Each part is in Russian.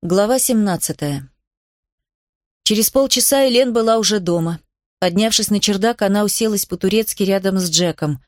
Глава 17. Через полчаса Элен была уже дома. Поднявшись на чердак, она уселась по-турецки рядом с Джеком.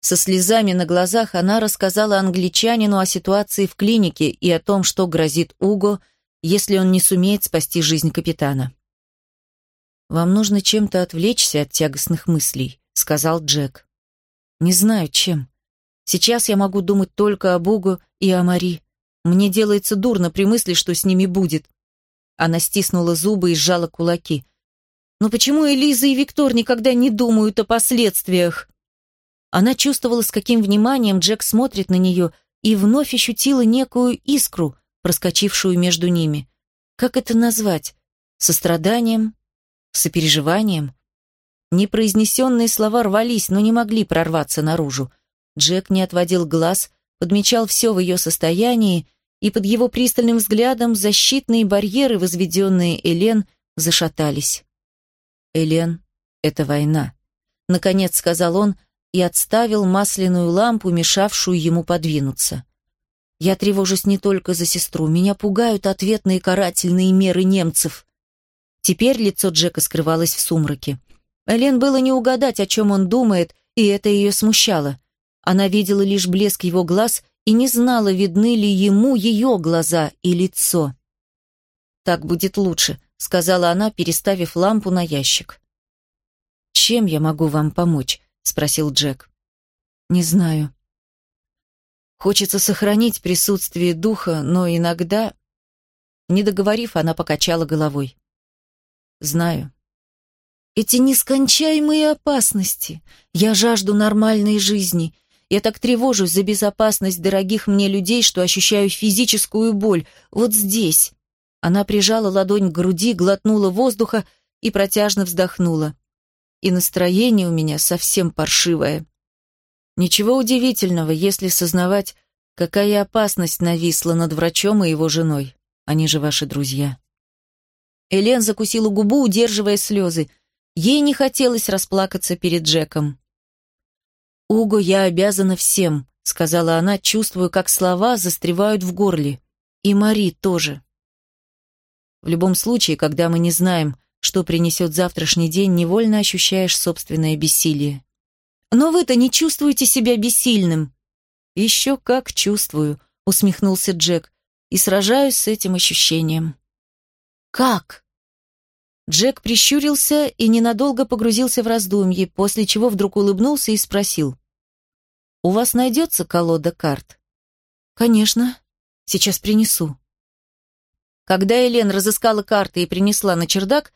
Со слезами на глазах она рассказала англичанину о ситуации в клинике и о том, что грозит Уго, если он не сумеет спасти жизнь капитана. «Вам нужно чем-то отвлечься от тягостных мыслей», — сказал Джек. «Не знаю, чем. Сейчас я могу думать только об Уго и о Мари. Мне делается дурно при мысли, что с ними будет. Она стиснула зубы и сжала кулаки. Но почему Элиза и Виктор никогда не думают о последствиях? Она чувствовала, с каким вниманием Джек смотрит на нее, и вновь ощутила некую искру, проскочившую между ними. Как это назвать? Состраданием? Сопереживанием? Непроизнесенные слова рвались, но не могли прорваться наружу. Джек не отводил глаз, подмечал все в ее состоянии и под его пристальным взглядом защитные барьеры, возведенные Элен, зашатались. «Элен, это война», — наконец сказал он и отставил масляную лампу, мешавшую ему подвинуться. «Я тревожусь не только за сестру, меня пугают ответные карательные меры немцев». Теперь лицо Джека скрывалось в сумраке. Элен было не угадать, о чем он думает, и это ее смущало. Она видела лишь блеск его глаз и не знала, видны ли ему ее глаза и лицо. «Так будет лучше», — сказала она, переставив лампу на ящик. «Чем я могу вам помочь?» — спросил Джек. «Не знаю. Хочется сохранить присутствие духа, но иногда...» Не договорив, она покачала головой. «Знаю. Эти нескончаемые опасности. Я жажду нормальной жизни, я так тревожусь за безопасность дорогих мне людей, что ощущаю физическую боль. Вот здесь. Она прижала ладонь к груди, глотнула воздуха и протяжно вздохнула. И настроение у меня совсем паршивое. Ничего удивительного, если сознавать, какая опасность нависла над врачом и его женой. Они же ваши друзья. Элен закусила губу, удерживая слезы. Ей не хотелось расплакаться перед Джеком. «Уго, я обязана всем», — сказала она, чувствуя, как слова застревают в горле. «И Мари тоже». В любом случае, когда мы не знаем, что принесет завтрашний день, невольно ощущаешь собственное бессилие. «Но вы-то не чувствуете себя бессильным?» «Еще как чувствую», — усмехнулся Джек, «и сражаюсь с этим ощущением». «Как?» Джек прищурился и ненадолго погрузился в раздумье, после чего вдруг улыбнулся и спросил. «У вас найдется колода карт?» «Конечно. Сейчас принесу». Когда Элен разыскала карты и принесла на чердак,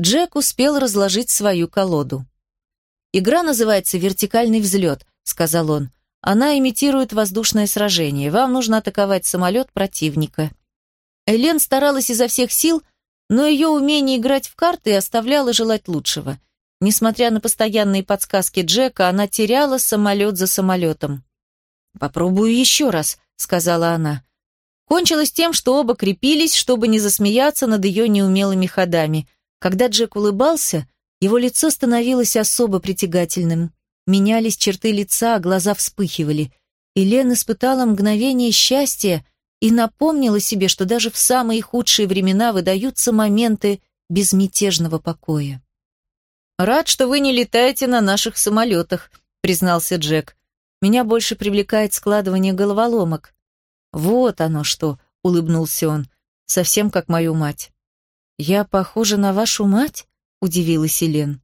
Джек успел разложить свою колоду. «Игра называется «Вертикальный взлет», — сказал он. «Она имитирует воздушное сражение. Вам нужно атаковать самолет противника». Элен старалась изо всех сил, но ее умение играть в карты оставляло желать лучшего. Несмотря на постоянные подсказки Джека, она теряла самолет за самолетом. «Попробую еще раз», — сказала она. Кончилось тем, что оба крепились, чтобы не засмеяться над ее неумелыми ходами. Когда Джек улыбался, его лицо становилось особо притягательным. Менялись черты лица, глаза вспыхивали. И Лен испытала мгновение счастья, и напомнила себе, что даже в самые худшие времена выдаются моменты безмятежного покоя. «Рад, что вы не летаете на наших самолетах», — признался Джек. «Меня больше привлекает складывание головоломок». «Вот оно что», — улыбнулся он, — «совсем как мою мать». «Я похожа на вашу мать?» — удивилась Елен.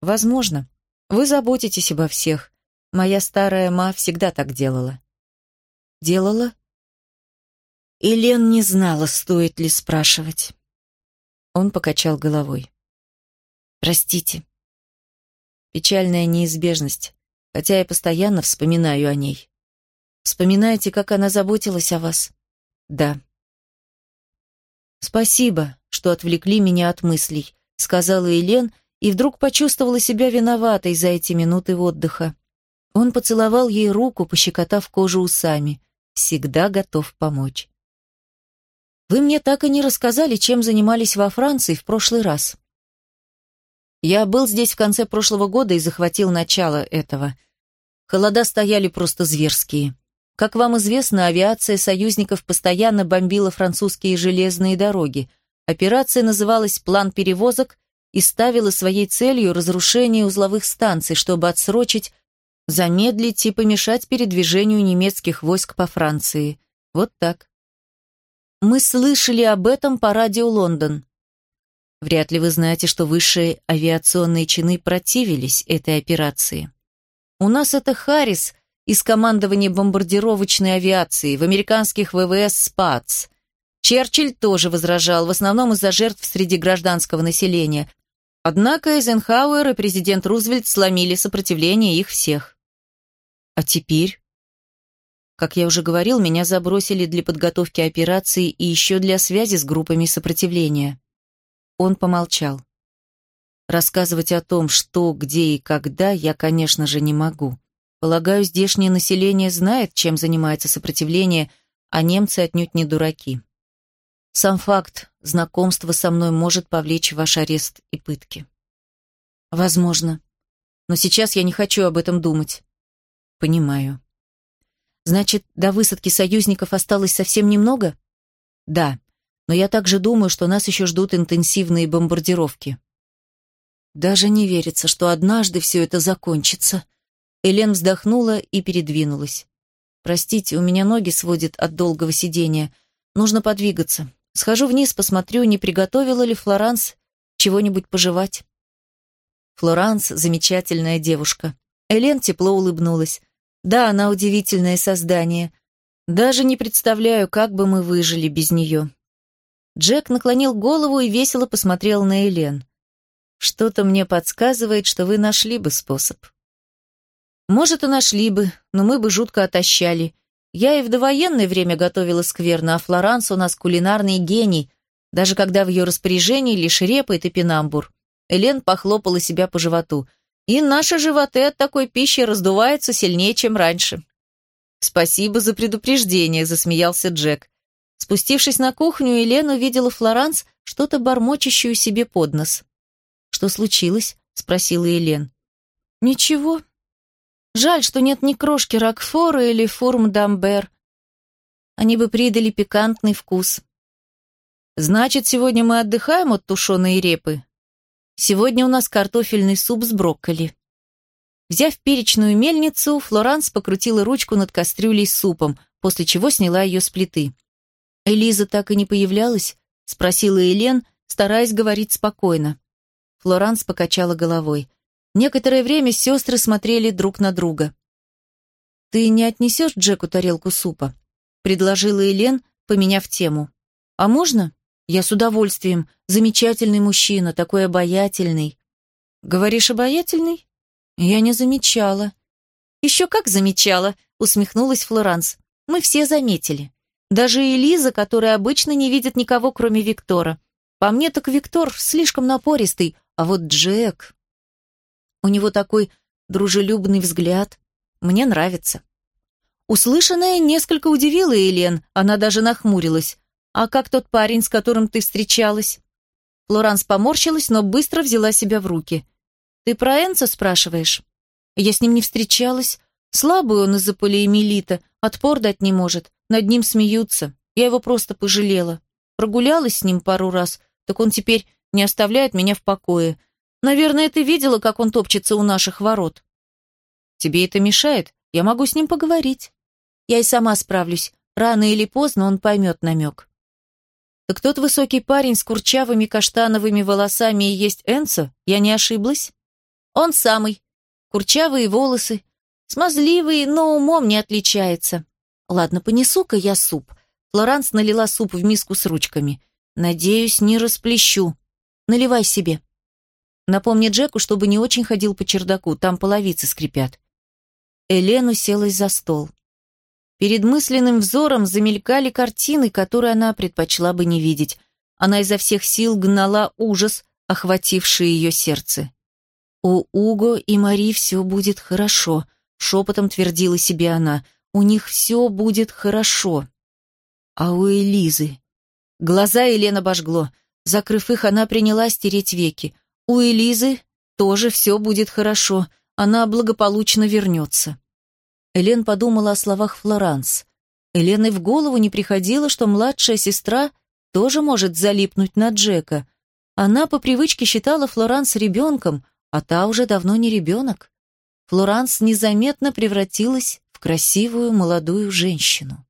«Возможно. Вы заботитесь обо всех. Моя старая ма всегда так делала». «Делала?» И Лен не знала, стоит ли спрашивать. Он покачал головой. «Простите. Печальная неизбежность, хотя я постоянно вспоминаю о ней. Вспоминаете, как она заботилась о вас?» «Да». «Спасибо, что отвлекли меня от мыслей», — сказала Елен, и вдруг почувствовала себя виноватой за эти минуты отдыха. Он поцеловал ей руку, пощекотав кожу усами. Всегда готов помочь. Вы мне так и не рассказали, чем занимались во Франции в прошлый раз. Я был здесь в конце прошлого года и захватил начало этого. Холода стояли просто зверские. Как вам известно, авиация союзников постоянно бомбила французские железные дороги. Операция называлась «План перевозок» и ставила своей целью разрушение узловых станций, чтобы отсрочить, замедлить и помешать передвижению немецких войск по Франции. Вот так. Мы слышали об этом по радио Лондон. Вряд ли вы знаете, что высшие авиационные чины противились этой операции. У нас это Харрис из командования бомбардировочной авиации в американских ВВС «Спац». Черчилль тоже возражал, в основном из-за жертв среди гражданского населения. Однако Эйзенхауэр и президент Рузвельт сломили сопротивление их всех. А теперь? Как я уже говорил, меня забросили для подготовки операции и еще для связи с группами сопротивления. Он помолчал. Рассказывать о том, что, где и когда, я, конечно же, не могу. Полагаю, здешнее население знает, чем занимается сопротивление, а немцы отнюдь не дураки. Сам факт знакомства со мной может повлечь ваш арест и пытки. Возможно. Но сейчас я не хочу об этом думать. Понимаю. Значит, до высадки союзников осталось совсем немного? Да, но я также думаю, что нас еще ждут интенсивные бомбардировки. Даже не верится, что однажды все это закончится. Элен вздохнула и передвинулась. Простите, у меня ноги сводят от долгого сидения. Нужно подвигаться. Схожу вниз, посмотрю, не приготовила ли Флоранс чего-нибудь пожевать. Флоранс — замечательная девушка. Элен тепло улыбнулась. Да, она удивительное создание. Даже не представляю, как бы мы выжили без нее. Джек наклонил голову и весело посмотрел на Элен. «Что-то мне подсказывает, что вы нашли бы способ». «Может, и нашли бы, но мы бы жутко отощали. Я и в довоенное время готовила скверно, а Флоранс у нас кулинарный гений, даже когда в ее распоряжении лишь репа и топинамбур». Элен похлопала себя по животу – и наши животы от такой пищи раздуваются сильнее, чем раньше. Спасибо за предупреждение, засмеялся Джек. Спустившись на кухню, Елена увидела Флоранс, что-то бормочащую себе под нос. «Что случилось?» — спросила Елен. «Ничего. Жаль, что нет ни крошки Рокфора или фурм дамбер. Они бы придали пикантный вкус. Значит, сегодня мы отдыхаем от тушеной репы?» Сегодня у нас картофельный суп с брокколи. Взяв перечную мельницу, Флоранс покрутила ручку над кастрюлей с супом, после чего сняла ее с плиты. «Элиза так и не появлялась?» — спросила Элен, стараясь говорить спокойно. Флоранс покачала головой. Некоторое время сестры смотрели друг на друга. «Ты не отнесешь Джеку тарелку супа?» — предложила Элен, поменяв тему. «А можно?» Я с удовольствием. Замечательный мужчина, такой обаятельный. Говоришь, обаятельный? Я не замечала. Еще как замечала, усмехнулась Флоранс. Мы все заметили. Даже Элиза, которая обычно не видит никого, кроме Виктора. По мне так Виктор слишком напористый, а вот Джек... У него такой дружелюбный взгляд. Мне нравится. Услышанное несколько удивило Элен, она даже нахмурилась. «А как тот парень, с которым ты встречалась?» Флоранс поморщилась, но быстро взяла себя в руки. «Ты про Энца спрашиваешь?» «Я с ним не встречалась. Слабый он из-за полиэмилита, отпор дать не может. Над ним смеются. Я его просто пожалела. Прогулялась с ним пару раз, так он теперь не оставляет меня в покое. Наверное, ты видела, как он топчется у наших ворот». «Тебе это мешает? Я могу с ним поговорить». «Я и сама справлюсь. Рано или поздно он поймет намек». «Так тот высокий парень с курчавыми каштановыми волосами и есть Энцо? Я не ошиблась?» «Он самый. Курчавые волосы. Смазливый, но умом не отличается. Ладно, понесу-ка я суп». Флоранс налила суп в миску с ручками. «Надеюсь, не расплещу. Наливай себе». Напомни Джеку, чтобы не очень ходил по чердаку, там половицы скрипят. Элен уселась за стол. Перед мысленным взором замелькали картины, которые она предпочла бы не видеть. Она изо всех сил гнала ужас, охвативший ее сердце. «У Уго и Мари все будет хорошо», — шепотом твердила себе она. «У них все будет хорошо». А у Элизы... Глаза Елена обожгло. Закрыв их, она принялась тереть веки. У Элизы тоже все будет хорошо. Она благополучно вернется. Элен подумала о словах Флоранс. Элен и в голову не приходило, что младшая сестра тоже может залипнуть на Джека. Она по привычке считала Флоранс ребенком, а та уже давно не ребенок. Флоранс незаметно превратилась в красивую молодую женщину.